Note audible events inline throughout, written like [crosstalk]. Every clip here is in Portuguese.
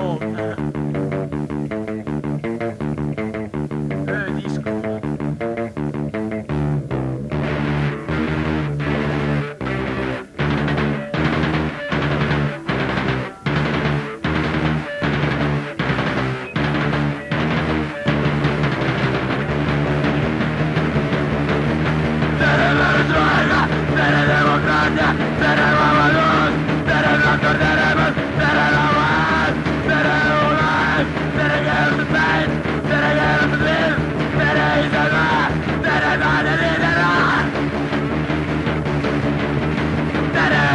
Lord.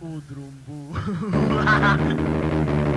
o Drumbu. [laughs]